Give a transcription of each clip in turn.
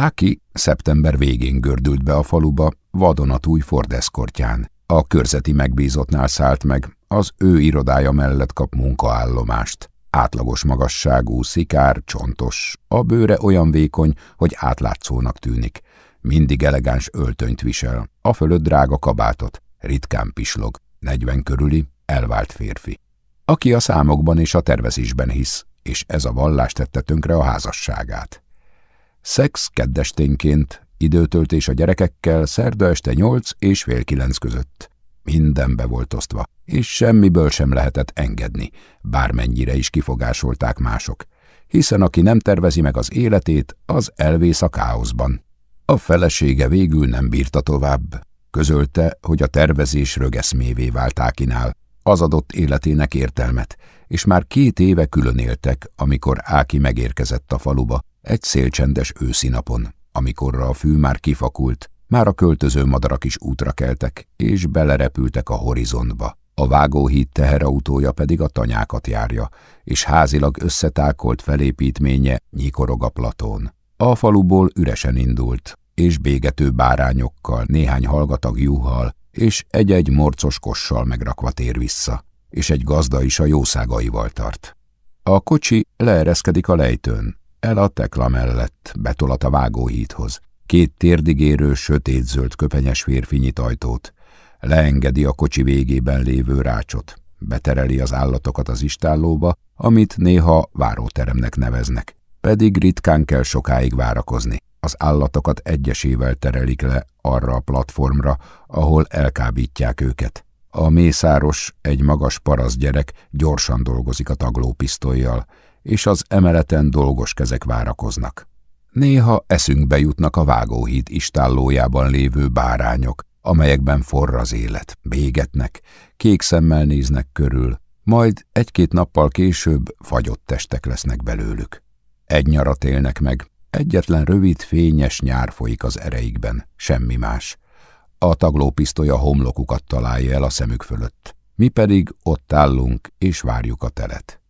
Áki szeptember végén gördült be a faluba, vadonatúj Ford eszkortján. A körzeti megbízottnál szállt meg, az ő irodája mellett kap munkaállomást. Átlagos magasságú, szikár, csontos. A bőre olyan vékony, hogy átlátszónak tűnik. Mindig elegáns öltönyt visel, a fölött drága kabátot, ritkán pislog, negyven körüli, elvált férfi. Aki a számokban és a tervezésben hisz, és ez a vallás tette tönkre a házasságát. Szex keddesténként, időtöltés a gyerekekkel szerda este nyolc és fél kilenc között. Mindenbe volt osztva, és semmiből sem lehetett engedni, bármennyire is kifogásolták mások, hiszen aki nem tervezi meg az életét, az elvész a káoszban. A felesége végül nem bírta tovább. Közölte, hogy a tervezés rögeszmévé vált Ákinál, az adott életének értelmet, és már két éve külön éltek, amikor Áki megérkezett a faluba, egy szélcsendes őszi napon, amikorra a fű már kifakult, már a költöző madarak is útra keltek, és belerepültek a horizontba. A vágóhíd teherautója pedig a tanyákat járja, és házilag összetákolt felépítménye nyikorog a platón. A faluból üresen indult, és bégető bárányokkal, néhány hallgatag juhal, és egy-egy morcos kossal megrakva tér vissza, és egy gazda is a jószágaival tart. A kocsi leereszkedik a lejtőn, el a tekla mellett, betolat a vágóhídhoz. Két térdigérő, sötétzöld köpenyes férfi nyit ajtót. Leengedi a kocsi végében lévő rácsot. Betereli az állatokat az istállóba, amit néha váróteremnek neveznek. Pedig ritkán kell sokáig várakozni. Az állatokat egyesével terelik le arra a platformra, ahol elkábítják őket. A mészáros, egy magas parasz gyerek gyorsan dolgozik a taglópisztolyjal, és az emeleten dolgos kezek várakoznak. Néha eszünkbe jutnak a vágóhíd istállójában lévő bárányok, amelyekben forr az élet, bégetnek, kék szemmel néznek körül, majd egy-két nappal később fagyott testek lesznek belőlük. Egy nyarat élnek meg, egyetlen rövid, fényes nyár folyik az ereikben, semmi más. A taglópisztoly a homlokukat találja el a szemük fölött. Mi pedig ott állunk és várjuk a telet.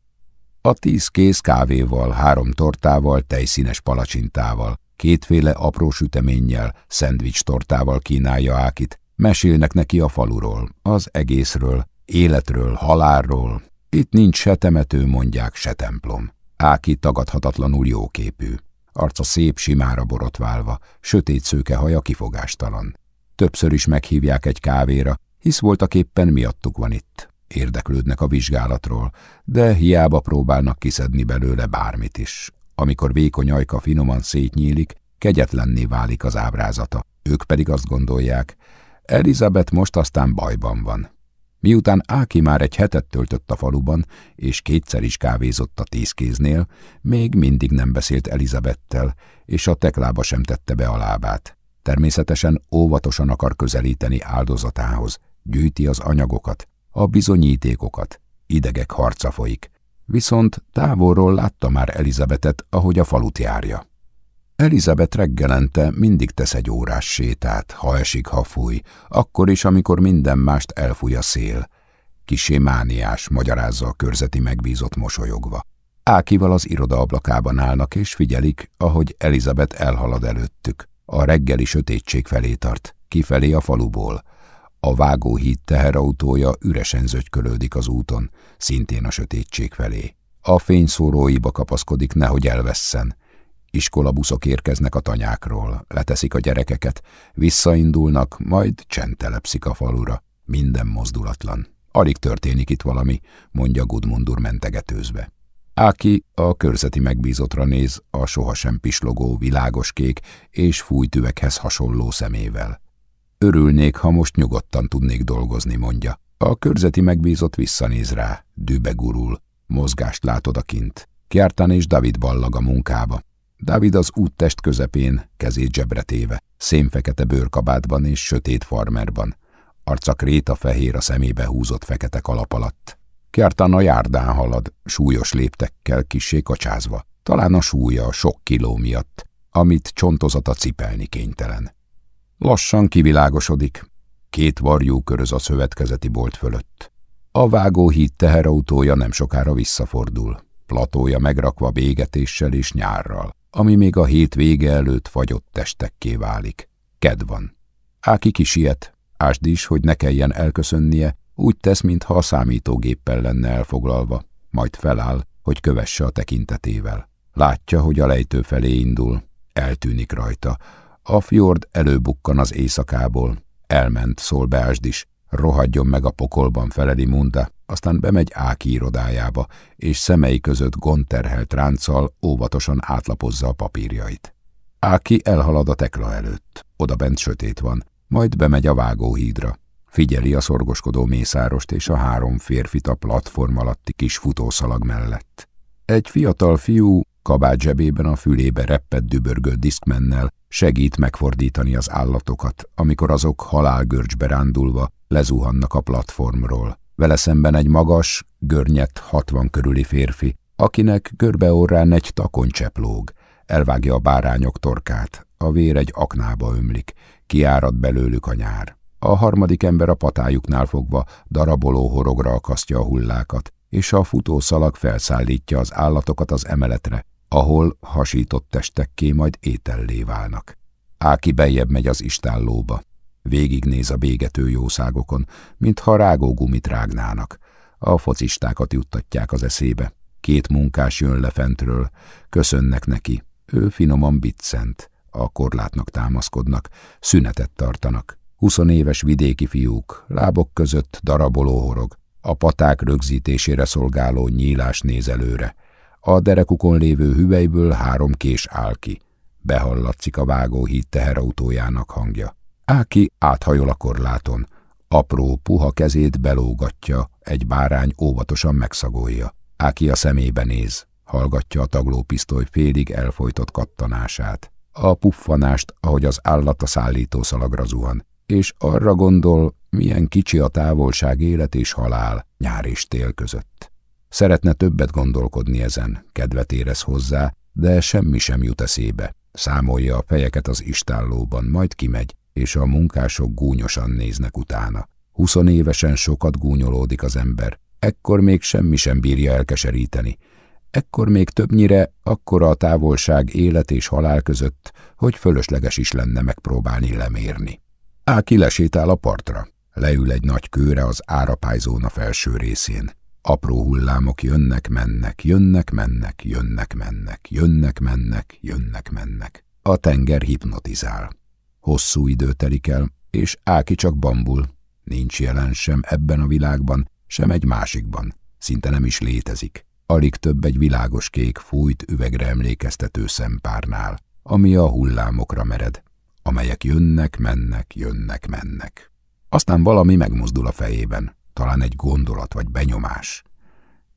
A tíz kész kávéval, három tortával, tejszínes palacsintával, kétféle apró süteménnyel, szendvics tortával kínálja Ákit, mesélnek neki a faluról, az egészről, életről, halálról. Itt nincs se temető, mondják, se templom. Áki tagadhatatlanul jóképű. Arca szép, simára borotválva, sötét szőke haja kifogástalan. Többször is meghívják egy kávéra, hisz voltak éppen miattuk van itt. Érdeklődnek a vizsgálatról, de hiába próbálnak kiszedni belőle bármit is. Amikor vékony ajka finoman szétnyílik, kegyetlenné válik az ábrázata. Ők pedig azt gondolják, Elizabeth most aztán bajban van. Miután Áki már egy hetet töltött a faluban, és kétszer is kávézott a tízkéznél, még mindig nem beszélt Elizabettel, és a teklába sem tette be a lábát. Természetesen óvatosan akar közelíteni áldozatához, gyűjti az anyagokat, a bizonyítékokat, idegek harca folyik. Viszont távolról látta már Elizabetet, ahogy a falut járja. Elizabeth reggelente mindig tesz egy órás sétát, ha esik, ha fúj, akkor is, amikor minden mást elfúj a szél. Kisé mániás, magyarázza a körzeti megbízott mosolyogva. Ákival az iroda ablakában állnak, és figyelik, ahogy Elizabeth elhalad előttük. A reggeli sötétség felé tart, kifelé a faluból. A vágóhíd teherautója üresen zögykölődik az úton, szintén a sötétség felé. A fényszóróiba kapaszkodik, nehogy elvesszen. Iskolabuszok érkeznek a tanyákról, leteszik a gyerekeket, visszaindulnak, majd csend telepszik a falura. Minden mozdulatlan. Alig történik itt valami, mondja Gudmundur mentegetőzve. Áki a körzeti megbízottra néz a sohasem pislogó, világos kék és fújtüveghez hasonló szemével. Örülnék, ha most nyugodtan tudnék dolgozni, mondja. A körzeti megbízott visszanéz rá, dübe gurul. Mozgást lát odakint. Kjártán és David ballag a munkába. David az úttest közepén, kezét zsebre téve, szénfekete bőrkabátban és sötét farmerban. Arca kréta fehér a szemébe húzott fekete kalap alatt. Kjártán a járdán halad, súlyos léptekkel kissé kacsázva. Talán a súlya sok kiló miatt, amit csontozata cipelni kénytelen. Lassan kivilágosodik. Két varjú köröz a szövetkezeti bolt fölött. A vágóhíd teherautója nem sokára visszafordul. Platója megrakva bégetéssel és nyárral. ami még a hét vége előtt fagyott testekké válik. Ked van. Áki kisiet, ásd is, hogy ne kelljen elköszönnie, úgy tesz, mintha a számítógéppel lenne elfoglalva, majd feláll, hogy kövesse a tekintetével. Látja, hogy a lejtő felé indul, eltűnik rajta. A fjord előbukkan az éjszakából. Elment, szól is, rohadjon meg a pokolban feledi Munda, aztán bemegy Áki irodájába, és szemei között gondterhelt ránccal óvatosan átlapozza a papírjait. Áki elhalad a tekla előtt, oda bent sötét van, majd bemegy a vágóhídra. Figyeli a szorgoskodó mészárost és a három férfit a platform alatti kis futószalag mellett. Egy fiatal fiú kabát zsebében a fülébe reppett dübörgő diszkmennel segít megfordítani az állatokat, amikor azok halálgörcsbe rándulva lezuhannak a platformról. Vele szemben egy magas, görnyett, hatvan körüli férfi, akinek görbeorrán egy takoncsepp lóg. Elvágja a bárányok torkát, a vér egy aknába ömlik, kiárad belőlük a nyár. A harmadik ember a patájuknál fogva daraboló horogra akasztja a hullákat, és a futószalag felszállítja az állatokat az emeletre, ahol hasított testekké majd étellé válnak. Áki bejebb megy az istállóba. Végignéz a bégető jószágokon, mintha rágógumit rágnának. A focistákat juttatják az eszébe. Két munkás jön le köszönnek neki. Ő finoman biccent, a korlátnak támaszkodnak, szünetet tartanak. Huszonéves vidéki fiúk, lábok között daraboló horog, a paták rögzítésére szolgáló nyílás néz előre. A derekukon lévő hüvelyből három kés áll ki. Behallatszik a vágóhíd teherautójának hangja. Áki áthajol a korláton. Apró, puha kezét belógatja, egy bárány óvatosan megszagolja. Áki a szemébe néz, hallgatja a taglópisztoly félig elfolytott kattanását. A puffanást, ahogy az állat a szállítószalagra zuhan, és arra gondol, milyen kicsi a távolság élet és halál nyár és tél között. Szeretne többet gondolkodni ezen, kedvet érez hozzá, de semmi sem jut eszébe. Számolja a fejeket az istállóban, majd kimegy, és a munkások gúnyosan néznek utána. Huszonévesen sokat gúnyolódik az ember, ekkor még semmi sem bírja elkeseríteni. Ekkor még többnyire akkora a távolság élet és halál között, hogy fölösleges is lenne megpróbálni lemérni. Áki lesétál a partra, leül egy nagy kőre az árapályzóna felső részén. Apró hullámok jönnek-mennek, jönnek-mennek, jönnek-mennek, jönnek-mennek, jönnek-mennek. A tenger hipnotizál. Hosszú idő telik el, és Áki csak bambul. Nincs jelen sem ebben a világban, sem egy másikban. Szinte nem is létezik. Alig több egy világos kék fújt üvegre emlékeztető szempárnál, ami a hullámokra mered, amelyek jönnek, mennek, jönnek, mennek. Aztán valami megmozdul a fejében, talán egy gondolat vagy benyomás.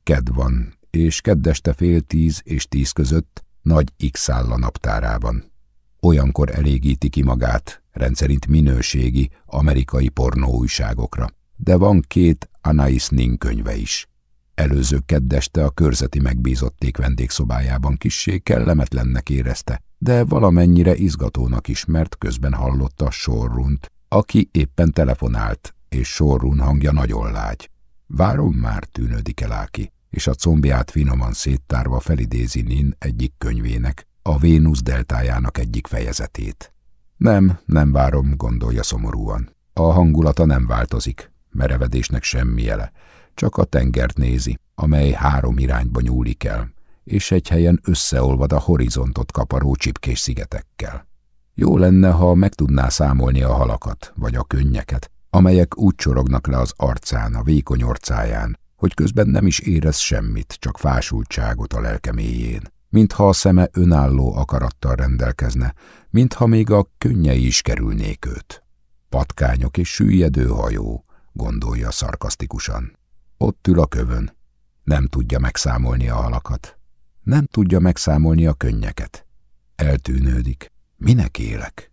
Ked van, és keddeste fél tíz és tíz között nagy X áll a naptárában. Olyankor elégíti ki magát, rendszerint minőségi, amerikai pornóújságokra. De van két Anais Nin könyve is. Előző keddeste a körzeti megbízotték vendégszobájában kissé kellemetlennek érezte, de valamennyire izgatónak is, mert közben hallotta Sorrunt, aki éppen telefonált, és Sorrun hangja nagyon lágy. Várom már, tűnődik el Áki, és a combját finoman széttárva felidézi Nin egyik könyvének, a Vénusz deltájának egyik fejezetét. Nem, nem várom, gondolja szomorúan. A hangulata nem változik, merevedésnek semmi jele, csak a tengert nézi, amely három irányba nyúlik el, és egy helyen összeolvad a horizontot kaparó csipkés szigetekkel. Jó lenne, ha meg tudná számolni a halakat, vagy a könnyeket, amelyek úgy csorognak le az arcán, a vékony orcáján, hogy közben nem is érez semmit, csak fásultságot a lelke mélyén. Mintha a szeme önálló akarattal rendelkezne, mintha még a könnyei is kerülnék őt. Patkányok és süllyedő hajó, gondolja szarkasztikusan. Ott ül a kövön. Nem tudja megszámolni a halakat. Nem tudja megszámolni a könnyeket. Eltűnődik. Minek élek?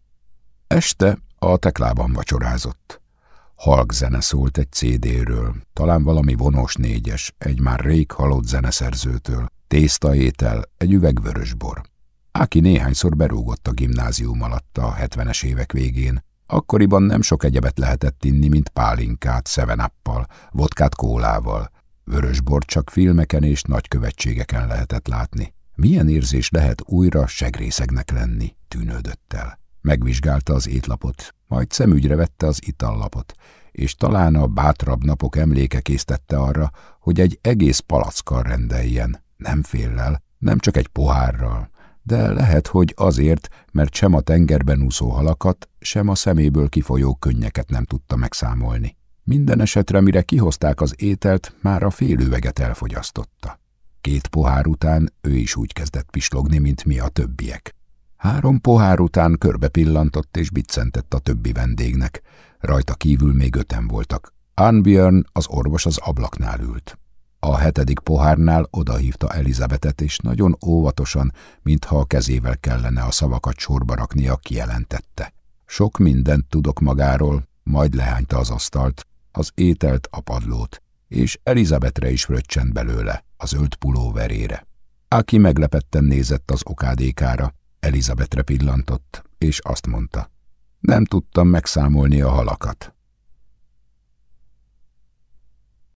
Este a teklában vacsorázott. Halk zene szólt egy CD-ről, talán valami vonós négyes, egy már rég halott zeneszerzőtől, tésztaétel, egy üveg vörösbor. Áki néhányszor berúgott a gimnázium alatt a hetvenes évek végén. Akkoriban nem sok egyebet lehetett inni, mint pálinkát, szevenappal, vodkát kólával. Vörösbor csak filmeken és nagykövetségeken lehetett látni. Milyen érzés lehet újra segrészegnek lenni, tűnődött el. Megvizsgálta az étlapot, majd szemügyre vette az itallapot, és talán a bátrabb napok emléke késztette arra, hogy egy egész palackkal rendeljen, nem féllel, nem csak egy pohárral, de lehet, hogy azért, mert sem a tengerben úszó halakat, sem a szeméből kifolyó könnyeket nem tudta megszámolni. Minden esetre, mire kihozták az ételt, már a félüveget elfogyasztotta. Két pohár után ő is úgy kezdett pislogni, mint mi a többiek. Három pohár után körbe pillantott és biccentett a többi vendégnek. Rajta kívül még öten voltak. Anbjörn, az orvos az ablaknál ült. A hetedik pohárnál odahívta Elizabetet, és nagyon óvatosan, mintha a kezével kellene a szavakat sorba raknia, kijelentette. Sok mindent tudok magáról, majd lehányta az asztalt, az ételt, a padlót, és Elizabetre is fröccsent belőle, az ölt pulóverére. Aki meglepetten nézett az okádékára, Elizabetre pillantott, és azt mondta, nem tudtam megszámolni a halakat.